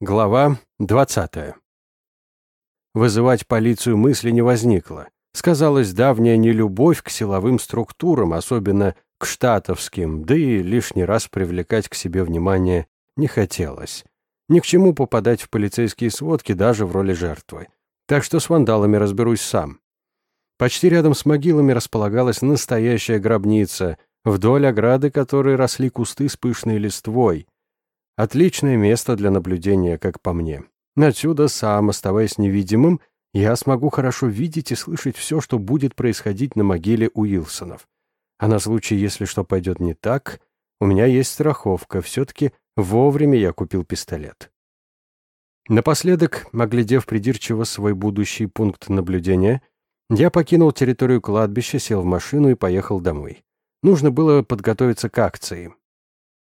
Глава 20. Вызывать полицию мысли не возникло. Сказалась давняя нелюбовь к силовым структурам, особенно к штатовским, да и лишний раз привлекать к себе внимание не хотелось. Ни к чему попадать в полицейские сводки даже в роли жертвы. Так что с вандалами разберусь сам. Почти рядом с могилами располагалась настоящая гробница, вдоль ограды которой росли кусты с пышной листвой — Отличное место для наблюдения, как по мне. Отсюда сам, оставаясь невидимым, я смогу хорошо видеть и слышать все, что будет происходить на могиле Уилсонов. А на случай, если что пойдет не так, у меня есть страховка. Все-таки вовремя я купил пистолет. Напоследок, оглядев придирчиво свой будущий пункт наблюдения, я покинул территорию кладбища, сел в машину и поехал домой. Нужно было подготовиться к акции.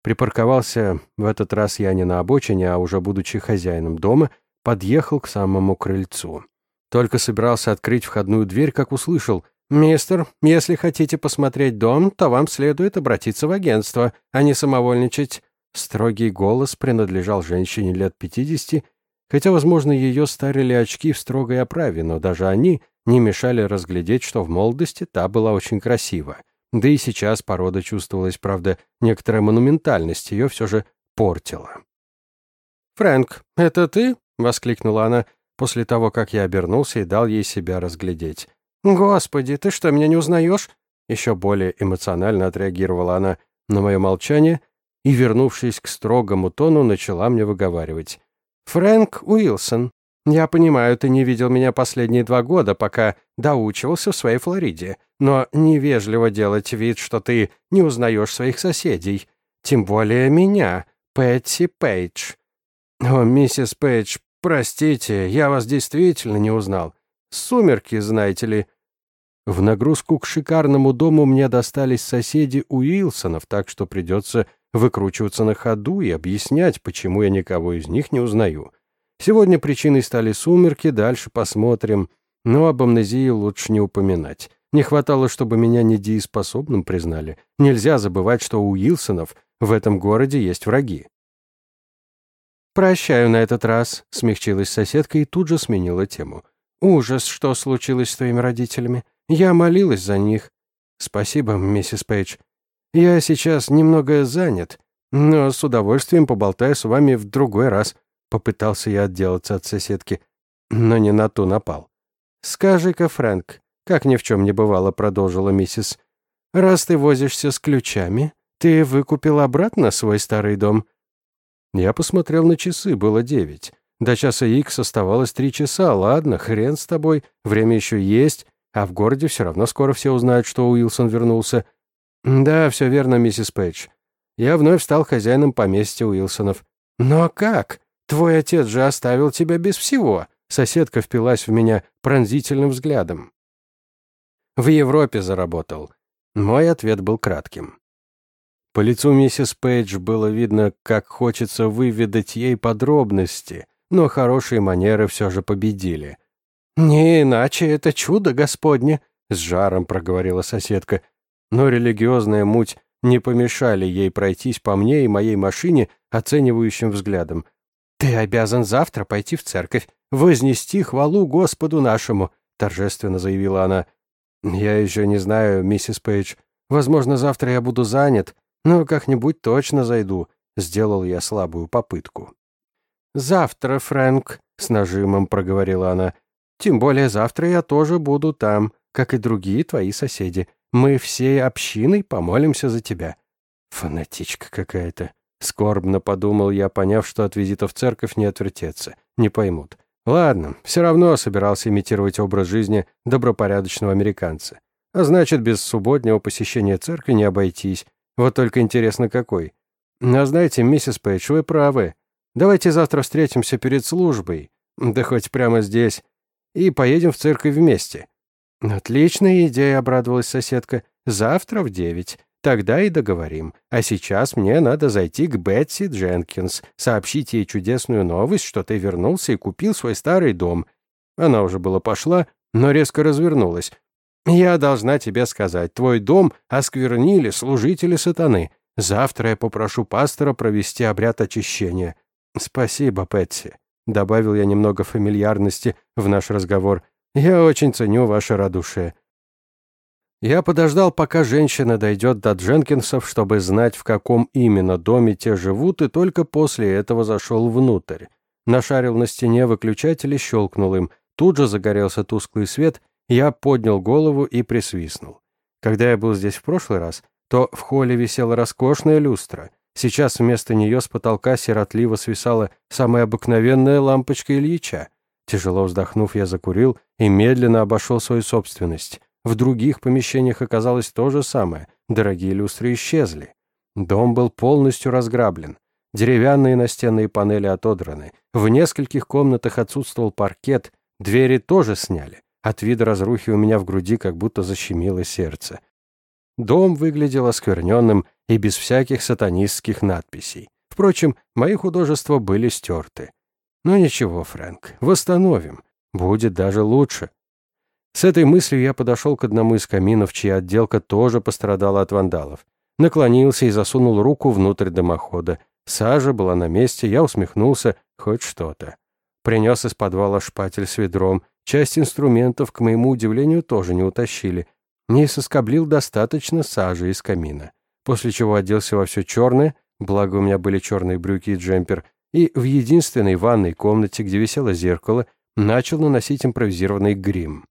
Припарковался в этот раз я не на обочине, а уже будучи хозяином дома, подъехал к самому крыльцу. Только собирался открыть входную дверь, как услышал «Мистер, если хотите посмотреть дом, то вам следует обратиться в агентство, а не самовольничать». Строгий голос принадлежал женщине лет пятидесяти, хотя, возможно, ее старили очки в строгой оправе, но даже они не мешали разглядеть, что в молодости та была очень красива. Да и сейчас порода чувствовалась, правда, некоторая монументальность ее все же портила. «Фрэнк, это ты?» — воскликнула она после того, как я обернулся и дал ей себя разглядеть. «Господи, ты что, меня не узнаешь?» Еще более эмоционально отреагировала она на мое молчание и, вернувшись к строгому тону, начала мне выговаривать. «Фрэнк Уилсон, я понимаю, ты не видел меня последние два года, пока доучивался в своей Флориде, но невежливо делать вид, что ты не узнаешь своих соседей. Тем более меня, Пэтси Пейдж. О, миссис Пейдж, простите, я вас действительно не узнал. Сумерки, знаете ли. В нагрузку к шикарному дому мне достались соседи Уилсонов, так что придется выкручиваться на ходу и объяснять, почему я никого из них не узнаю. Сегодня причиной стали сумерки, дальше посмотрим. Но об амнезии лучше не упоминать. Не хватало, чтобы меня недееспособным признали. Нельзя забывать, что у Уилсонов в этом городе есть враги. «Прощаю на этот раз», — смягчилась соседка и тут же сменила тему. «Ужас, что случилось с твоими родителями. Я молилась за них». «Спасибо, миссис Пейдж. Я сейчас немного занят, но с удовольствием поболтаю с вами в другой раз», Попытался я отделаться от соседки, но не на ту напал. «Скажи-ка, Фрэнк, как ни в чем не бывало», — продолжила миссис, «раз ты возишься с ключами, ты выкупил обратно свой старый дом?» Я посмотрел на часы, было девять. До часа икс оставалось три часа. Ладно, хрен с тобой, время еще есть, а в городе все равно скоро все узнают, что Уилсон вернулся. Да, все верно, миссис Пэтч. Я вновь стал хозяином поместья Уилсонов. Но как? Твой отец же оставил тебя без всего. Соседка впилась в меня пронзительным взглядом. В Европе заработал. Мой ответ был кратким. По лицу миссис Пейдж было видно, как хочется выведать ей подробности, но хорошие манеры все же победили. «Не иначе это чудо Господне», — с жаром проговорила соседка, но религиозная муть не помешали ей пройтись по мне и моей машине оценивающим взглядом. «Ты обязан завтра пойти в церковь, вознести хвалу Господу нашему», — торжественно заявила она. «Я еще не знаю, миссис Пейдж. Возможно, завтра я буду занят, но как-нибудь точно зайду», — сделал я слабую попытку. «Завтра, Фрэнк», — с нажимом проговорила она. «Тем более завтра я тоже буду там, как и другие твои соседи. Мы всей общиной помолимся за тебя». Фанатичка какая-то. Скорбно подумал я, поняв, что от визита в церковь не отвертеться. Не поймут. Ладно, все равно собирался имитировать образ жизни добропорядочного американца. А значит, без субботнего посещения церкви не обойтись. Вот только интересно, какой. А знаете, миссис Пейдж, вы правы. Давайте завтра встретимся перед службой. Да хоть прямо здесь. И поедем в церковь вместе. Отличная идея, обрадовалась соседка. Завтра в девять. Тогда и договорим. А сейчас мне надо зайти к Бетси Дженкинс, сообщить ей чудесную новость, что ты вернулся и купил свой старый дом. Она уже была пошла, но резко развернулась. Я должна тебе сказать, твой дом осквернили служители сатаны. Завтра я попрошу пастора провести обряд очищения. «Спасибо, Пэтси», — добавил я немного фамильярности в наш разговор. «Я очень ценю ваше радушие». Я подождал, пока женщина дойдет до Дженкинсов, чтобы знать, в каком именно доме те живут, и только после этого зашел внутрь. Нашарил на стене выключатель и щелкнул им. Тут же загорелся тусклый свет, я поднял голову и присвистнул. Когда я был здесь в прошлый раз, то в холле висела роскошная люстра. Сейчас вместо нее с потолка сиротливо свисала самая обыкновенная лампочка Ильича. Тяжело вздохнув, я закурил и медленно обошел свою собственность. В других помещениях оказалось то же самое. Дорогие люстры исчезли. Дом был полностью разграблен. Деревянные настенные панели отодраны. В нескольких комнатах отсутствовал паркет. Двери тоже сняли. От вида разрухи у меня в груди как будто защемило сердце. Дом выглядел оскверненным и без всяких сатанистских надписей. Впрочем, мои художества были стерты. Но ничего, Фрэнк, восстановим. Будет даже лучше. С этой мыслью я подошел к одному из каминов, чья отделка тоже пострадала от вандалов. Наклонился и засунул руку внутрь дымохода. Сажа была на месте, я усмехнулся, хоть что-то. Принес из подвала шпатель с ведром. Часть инструментов, к моему удивлению, тоже не утащили. Не соскоблил достаточно сажи из камина. После чего оделся во все черное, благо у меня были черные брюки и джемпер, и в единственной ванной комнате, где висело зеркало, начал наносить импровизированный грим.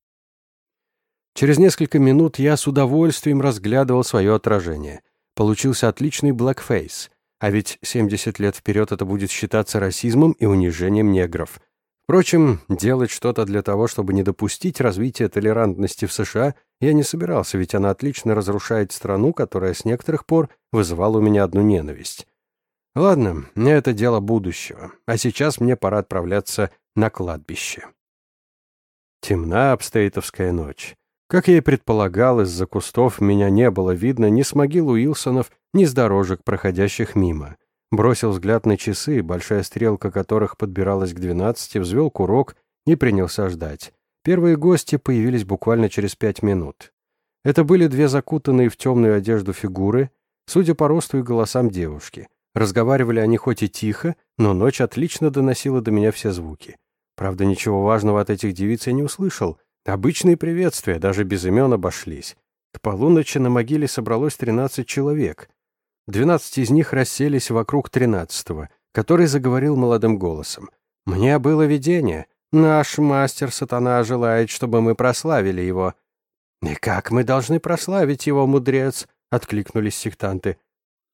Через несколько минут я с удовольствием разглядывал свое отражение. Получился отличный блэкфейс. А ведь 70 лет вперед это будет считаться расизмом и унижением негров. Впрочем, делать что-то для того, чтобы не допустить развития толерантности в США, я не собирался, ведь она отлично разрушает страну, которая с некоторых пор вызывала у меня одну ненависть. Ладно, это дело будущего, а сейчас мне пора отправляться на кладбище. Темна обстоитовская ночь. Как я и предполагал, из-за кустов меня не было видно ни с могил Уилсонов, ни с дорожек, проходящих мимо. Бросил взгляд на часы, большая стрелка которых подбиралась к двенадцати, взвел курок и принялся ждать. Первые гости появились буквально через пять минут. Это были две закутанные в темную одежду фигуры, судя по росту и голосам девушки. Разговаривали они хоть и тихо, но ночь отлично доносила до меня все звуки. Правда, ничего важного от этих девиц я не услышал — Обычные приветствия, даже без имен обошлись. К полуночи на могиле собралось 13 человек. 12 из них расселись вокруг 13-го, который заговорил молодым голосом. «Мне было видение. Наш мастер-сатана желает, чтобы мы прославили его». «И как мы должны прославить его, мудрец?» — откликнулись сектанты.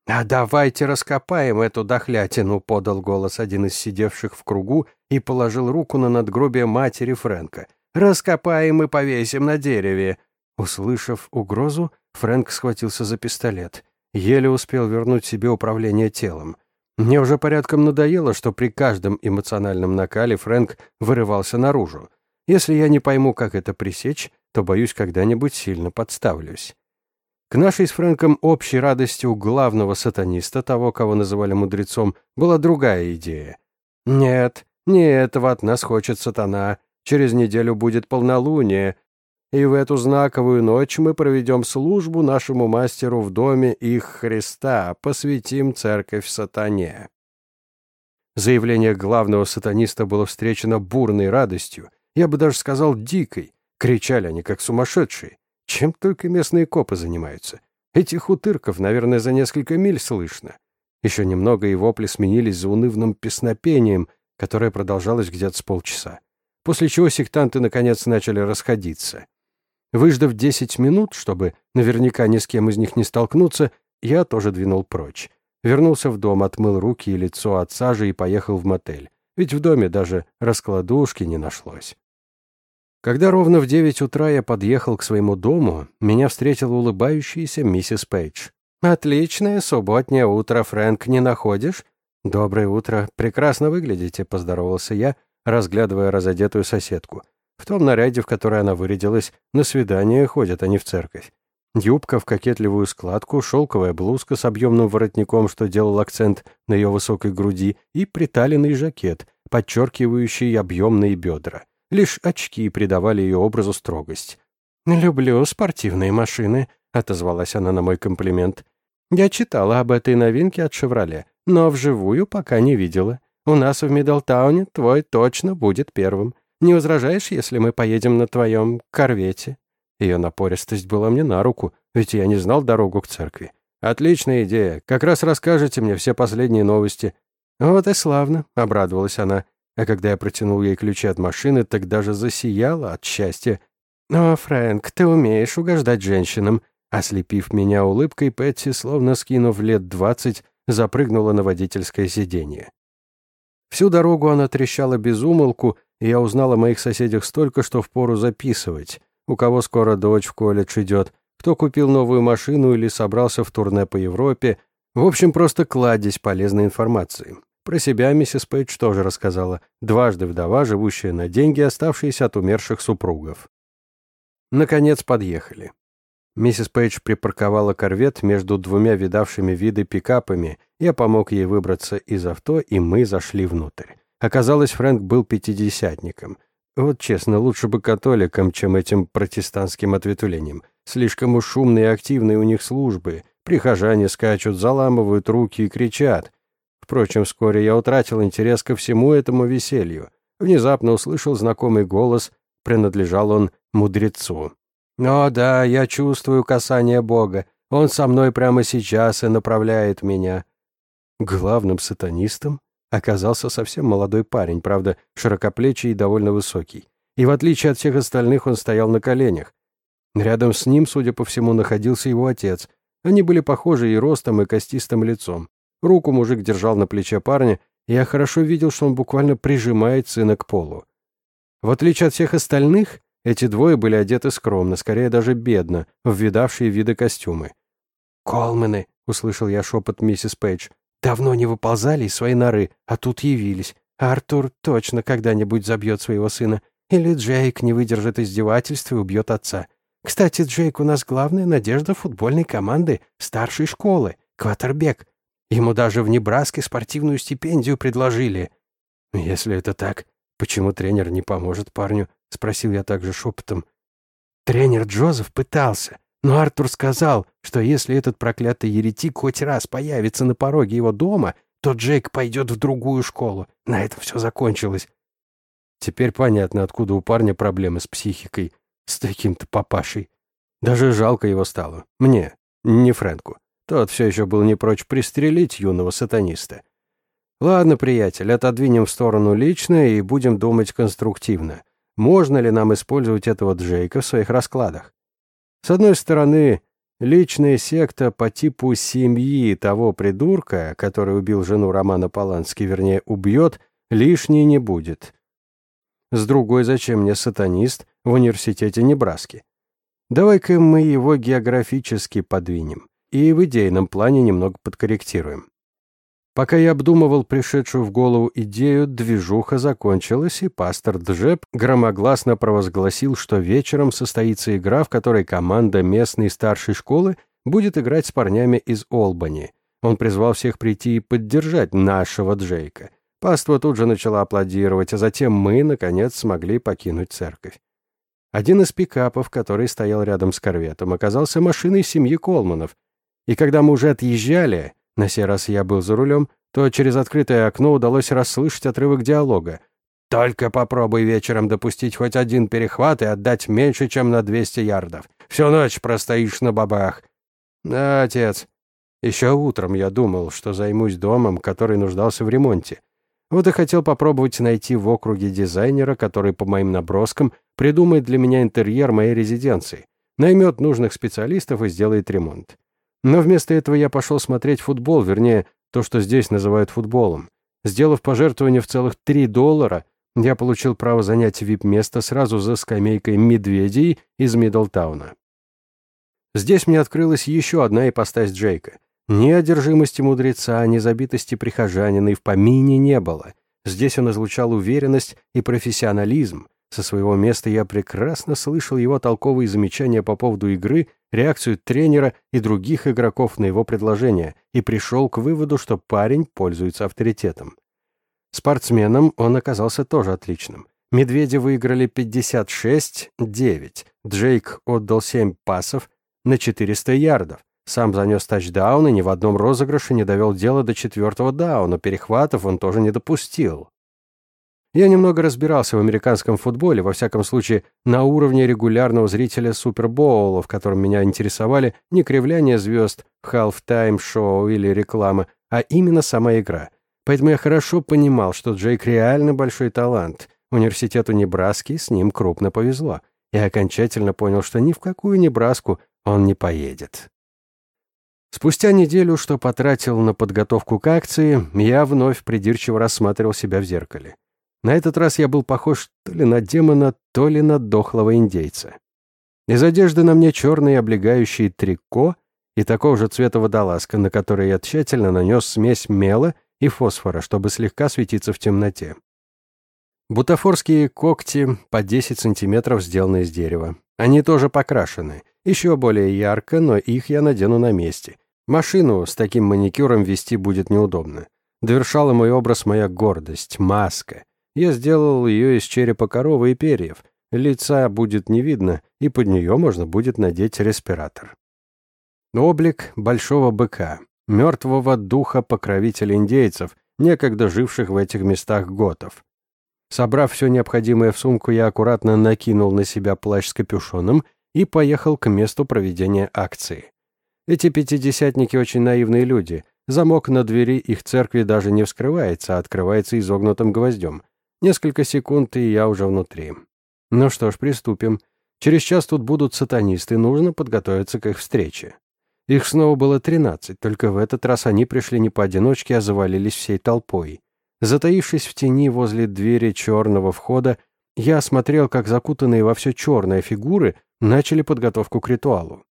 «А давайте раскопаем эту дохлятину», — подал голос один из сидевших в кругу и положил руку на надгробие матери Фрэнка — Раскопаем и повесим на дереве». Услышав угрозу, Фрэнк схватился за пистолет. Еле успел вернуть себе управление телом. Мне уже порядком надоело, что при каждом эмоциональном накале Фрэнк вырывался наружу. Если я не пойму, как это пресечь, то, боюсь, когда-нибудь сильно подставлюсь. К нашей с Фрэнком общей радости у главного сатаниста, того, кого называли мудрецом, была другая идея. «Нет, не этого от нас хочет сатана. Через неделю будет полнолуние, и в эту знаковую ночь мы проведем службу нашему мастеру в доме их Христа, посвятим церковь сатане». Заявление главного сатаниста было встречено бурной радостью, я бы даже сказал дикой. Кричали они, как сумасшедшие. Чем только местные копы занимаются. Этих утырков, наверное, за несколько миль слышно. Еще немного, и вопли сменились заунывным песнопением, которое продолжалось где-то с полчаса после чего сектанты наконец начали расходиться. Выждав 10 минут, чтобы наверняка ни с кем из них не столкнуться, я тоже двинул прочь. Вернулся в дом, отмыл руки и лицо от сажи и поехал в мотель. Ведь в доме даже раскладушки не нашлось. Когда ровно в девять утра я подъехал к своему дому, меня встретила улыбающаяся миссис Пейдж. «Отличное субботнее утро, Фрэнк, не находишь?» «Доброе утро. Прекрасно выглядите», — поздоровался я, разглядывая разодетую соседку. В том наряде, в который она вырядилась, на свидание ходят, а не в церковь. Юбка в кокетливую складку, шелковая блузка с объемным воротником, что делал акцент на ее высокой груди, и приталенный жакет, подчеркивающий объемные бедра. Лишь очки придавали ее образу строгость. «Люблю спортивные машины», — отозвалась она на мой комплимент. «Я читала об этой новинке от «Шевроле», но вживую пока не видела. У нас в Миддлтауне твой точно будет первым. Не возражаешь, если мы поедем на твоем корвете?» Ее напористость была мне на руку, ведь я не знал дорогу к церкви. «Отличная идея. Как раз расскажете мне все последние новости». «Вот и славно», — обрадовалась она. А когда я протянул ей ключи от машины, так даже засияла от счастья. «О, Фрэнк, ты умеешь угождать женщинам». Ослепив меня улыбкой, Пэтси, словно скинув лет двадцать, запрыгнула на водительское сиденье. Всю дорогу она трещала без умолку, и я узнал о моих соседях столько, что впору записывать. У кого скоро дочь в колледж идет, кто купил новую машину или собрался в турне по Европе. В общем, просто кладезь полезной информации. Про себя миссис Пейдж тоже рассказала. Дважды вдова, живущая на деньги, оставшиеся от умерших супругов. Наконец подъехали. Миссис Пейдж припарковала корвет между двумя видавшими виды пикапами. Я помог ей выбраться из авто, и мы зашли внутрь. Оказалось, Фрэнк был пятидесятником. Вот честно, лучше бы католиком, чем этим протестантским ответвлением. Слишком уж шумные и активные у них службы. Прихожане скачут, заламывают руки и кричат. Впрочем, вскоре я утратил интерес ко всему этому веселью. Внезапно услышал знакомый голос, принадлежал он мудрецу. «О да, я чувствую касание Бога. Он со мной прямо сейчас и направляет меня». Главным сатанистом оказался совсем молодой парень, правда, широкоплечий и довольно высокий. И в отличие от всех остальных, он стоял на коленях. Рядом с ним, судя по всему, находился его отец. Они были похожи и ростом, и костистым лицом. Руку мужик держал на плече парня, и я хорошо видел, что он буквально прижимает сына к полу. В отличие от всех остальных, эти двое были одеты скромно, скорее даже бедно, в видавшие виды костюмы. «Колмены», — услышал я шепот миссис Пейдж, — «давно не выползали из своей норы, а тут явились. Артур точно когда-нибудь забьет своего сына. Или Джейк не выдержит издевательства и убьет отца. Кстати, Джейк у нас главная надежда футбольной команды старшей школы, квотербек. Ему даже в Небраске спортивную стипендию предложили. Если это так, почему тренер не поможет парню? — спросил я также шепотом. Тренер Джозеф пытался, но Артур сказал, что если этот проклятый еретик хоть раз появится на пороге его дома, то Джейк пойдет в другую школу. На этом все закончилось. Теперь понятно, откуда у парня проблемы с психикой, с таким-то папашей. Даже жалко его стало. Мне, не Фрэнку. Тот все еще был не прочь пристрелить юного сатаниста. Ладно, приятель, отодвинем в сторону личное и будем думать конструктивно можно ли нам использовать этого Джейка в своих раскладах. С одной стороны, личная секта по типу семьи того придурка, который убил жену Романа Полански, вернее, убьет, лишней не будет. С другой, зачем мне сатанист в университете Небраски? Давай-ка мы его географически подвинем и в идейном плане немного подкорректируем. Пока я обдумывал пришедшую в голову идею, движуха закончилась, и пастор Джеб громогласно провозгласил, что вечером состоится игра, в которой команда местной старшей школы будет играть с парнями из Олбани. Он призвал всех прийти и поддержать нашего Джейка. Паства тут же начала аплодировать, а затем мы, наконец, смогли покинуть церковь. Один из пикапов, который стоял рядом с корветом, оказался машиной семьи Колманов. И когда мы уже отъезжали, на сей раз я был за рулем, то через открытое окно удалось расслышать отрывок диалога. «Только попробуй вечером допустить хоть один перехват и отдать меньше, чем на 200 ярдов. Всю ночь простоишь на бабах». «Да, отец. Еще утром я думал, что займусь домом, который нуждался в ремонте. Вот и хотел попробовать найти в округе дизайнера, который, по моим наброскам, придумает для меня интерьер моей резиденции, наймет нужных специалистов и сделает ремонт. Но вместо этого я пошел смотреть футбол, вернее, то, что здесь называют футболом. Сделав пожертвование в целых 3 доллара, я получил право занять вип-место сразу за скамейкой медведей из Миддлтауна. Здесь мне открылась еще одна ипостась Джейка. Ни одержимости мудреца, ни забитости прихожанина и в помине не было. Здесь он излучал уверенность и профессионализм, со своего места я прекрасно слышал его толковые замечания по поводу игры, реакцию тренера и других игроков на его предложение и пришел к выводу, что парень пользуется авторитетом. Спортсменом он оказался тоже отличным. Медведи выиграли 56-9. Джейк отдал 7 пасов на 400 ярдов. Сам занес тачдаун и ни в одном розыгрыше не довел дело до четвертого дауна, перехватов он тоже не допустил. Я немного разбирался в американском футболе, во всяком случае, на уровне регулярного зрителя Супербоула, в котором меня интересовали не кривляние звезд, халф-тайм-шоу или реклама, а именно сама игра. Поэтому я хорошо понимал, что Джейк реально большой талант. Университету Небраски с ним крупно повезло. Я окончательно понял, что ни в какую Небраску он не поедет. Спустя неделю, что потратил на подготовку к акции, я вновь придирчиво рассматривал себя в зеркале. На этот раз я был похож то ли на демона, то ли на дохлого индейца. Из одежды на мне черные облегающие трико и такого же цвета водолазка, на которой я тщательно нанес смесь мела и фосфора, чтобы слегка светиться в темноте. Бутафорские когти по 10 сантиметров сделаны из дерева. Они тоже покрашены, еще более ярко, но их я надену на месте. Машину с таким маникюром вести будет неудобно. Довершала мой образ моя гордость, маска. Я сделал ее из черепа коровы и перьев. Лица будет не видно, и под нее можно будет надеть респиратор. Облик большого быка, мертвого духа покровителя индейцев, некогда живших в этих местах готов. Собрав все необходимое в сумку, я аккуратно накинул на себя плащ с капюшоном и поехал к месту проведения акции. Эти пятидесятники очень наивные люди. Замок на двери их церкви даже не вскрывается, а открывается изогнутым гвоздем. Несколько секунд, и я уже внутри. Ну что ж, приступим. Через час тут будут сатанисты, нужно подготовиться к их встрече. Их снова было тринадцать, только в этот раз они пришли не поодиночке, а завалились всей толпой. Затаившись в тени возле двери черного входа, я осмотрел, как закутанные во все черное фигуры начали подготовку к ритуалу.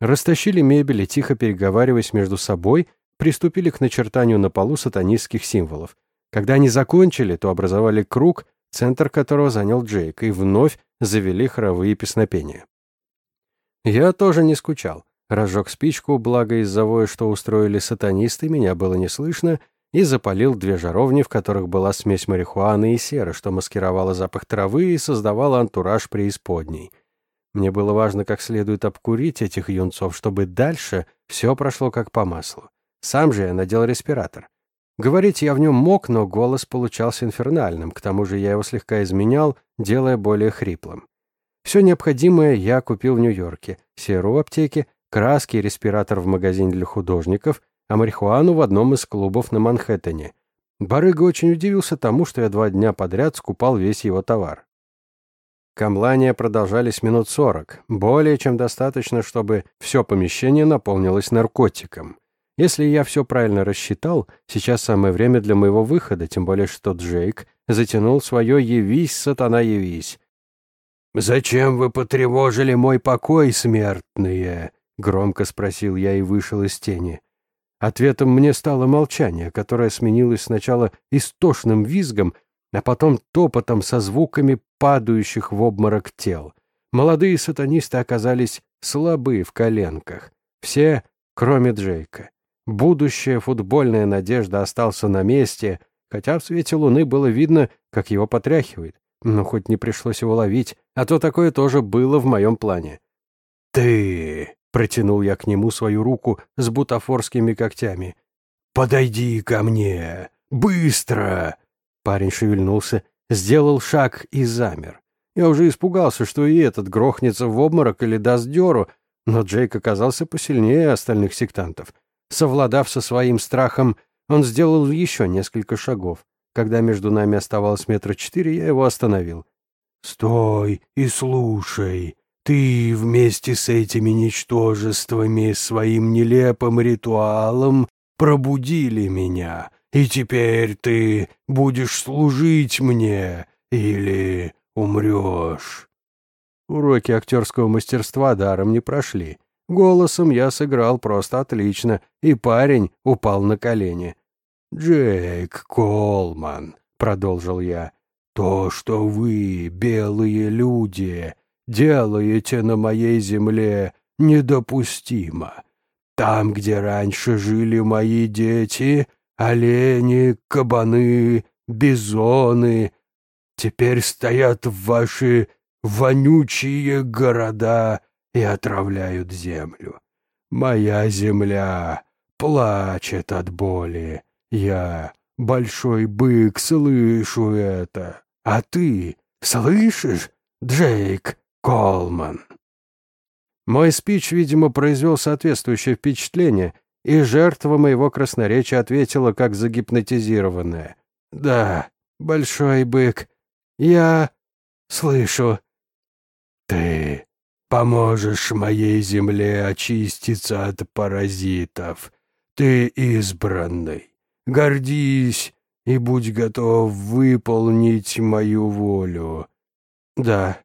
Растащили мебель и, тихо переговариваясь между собой, приступили к начертанию на полу сатанистских символов. Когда они закончили, то образовали круг, центр которого занял Джейк, и вновь завели хоровые песнопения. Я тоже не скучал. Разжег спичку, благо из-за воя, что устроили сатанисты, меня было не слышно, и запалил две жаровни, в которых была смесь марихуаны и серы, что маскировала запах травы и создавала антураж преисподней. Мне было важно как следует обкурить этих юнцов, чтобы дальше все прошло как по маслу. Сам же я надел респиратор. Говорить я в нем мог, но голос получался инфернальным, к тому же я его слегка изменял, делая более хриплым. Все необходимое я купил в Нью-Йорке. Серу в аптеке, краски и респиратор в магазине для художников, а марихуану в одном из клубов на Манхэттене. Барыга очень удивился тому, что я два дня подряд скупал весь его товар. Камлания продолжались минут сорок, более чем достаточно, чтобы все помещение наполнилось наркотиком. Если я все правильно рассчитал, сейчас самое время для моего выхода, тем более что Джейк затянул свое «Явись, сатана, явись». «Зачем вы потревожили мой покой, смертные?» — громко спросил я и вышел из тени. Ответом мне стало молчание, которое сменилось сначала истошным визгом, а потом топотом со звуками падающих в обморок тел. Молодые сатанисты оказались слабы в коленках. Все, кроме Джейка. Будущая футбольная надежда остался на месте, хотя в свете луны было видно, как его потряхивает. Но хоть не пришлось его ловить, а то такое тоже было в моем плане. «Ты!» — протянул я к нему свою руку с бутафорскими когтями. «Подойди ко мне! Быстро!» Парень шевельнулся, сделал шаг и замер. Я уже испугался, что и этот грохнется в обморок или даст дёру, но Джейк оказался посильнее остальных сектантов. Совладав со своим страхом, он сделал еще несколько шагов. Когда между нами оставалось метра четыре, я его остановил. «Стой и слушай. Ты вместе с этими ничтожествами своим нелепым ритуалом пробудили меня, и теперь ты будешь служить мне или умрешь». Уроки актерского мастерства даром не прошли. Голосом я сыграл просто отлично, и парень упал на колени. «Джейк Колман», — продолжил я, — «то, что вы, белые люди, делаете на моей земле, недопустимо. Там, где раньше жили мои дети, олени, кабаны, бизоны, теперь стоят ваши вонючие города и отравляют землю. Моя земля плачет от боли. Я, большой бык, слышу это. А ты слышишь, Джейк Колман?» Мой спич, видимо, произвел соответствующее впечатление, и жертва моего красноречия ответила, как загипнотизированная. «Да, большой бык, я слышу». «Ты поможешь моей земле очиститься от паразитов. Ты избранный. Гордись и будь готов выполнить мою волю». «Да,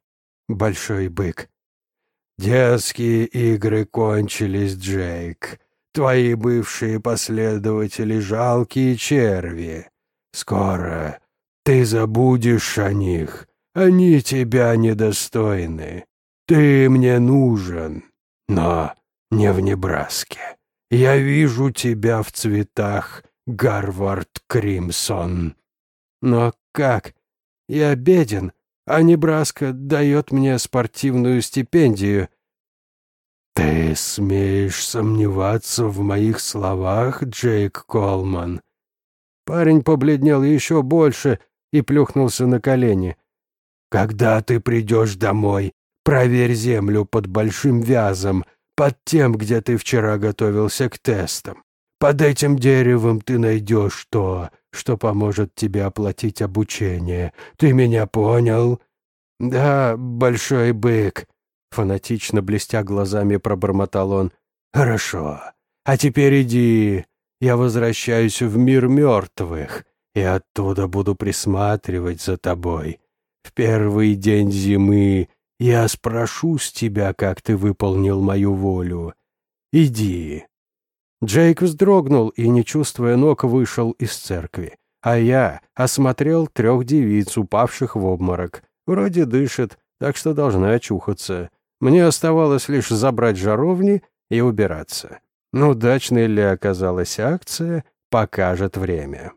большой бык». «Детские игры кончились, Джейк. Твои бывшие последователи — жалкие черви. Скоро ты забудешь о них. Они тебя недостойны. Ты мне нужен, но не в Небраске. Я вижу тебя в цветах, Гарвард Кримсон». «Но как? Я беден, а Небраска дает мне спортивную стипендию». «Ты смеешь сомневаться в моих словах, Джейк Колман?» Парень побледнел еще больше и плюхнулся на колени. «Когда ты придешь домой, проверь землю под большим вязом, под тем, где ты вчера готовился к тестам. Под этим деревом ты найдешь то, что поможет тебе оплатить обучение. Ты меня понял?» «Да, большой бык», — фанатично блестя глазами пробормотал он. «Хорошо. А теперь иди. Я возвращаюсь в мир мертвых, и оттуда буду присматривать за тобой. В первый день зимы я спрошу с тебя, как ты выполнил мою волю. Иди». Джейк вздрогнул и, не чувствуя ног, вышел из церкви, а я осмотрел трех девиц, упавших в обморок. Вроде дышит, так что должна очухаться. Мне оставалось лишь забрать жаровни и убираться. Но удачной ли оказалась акция, покажет время.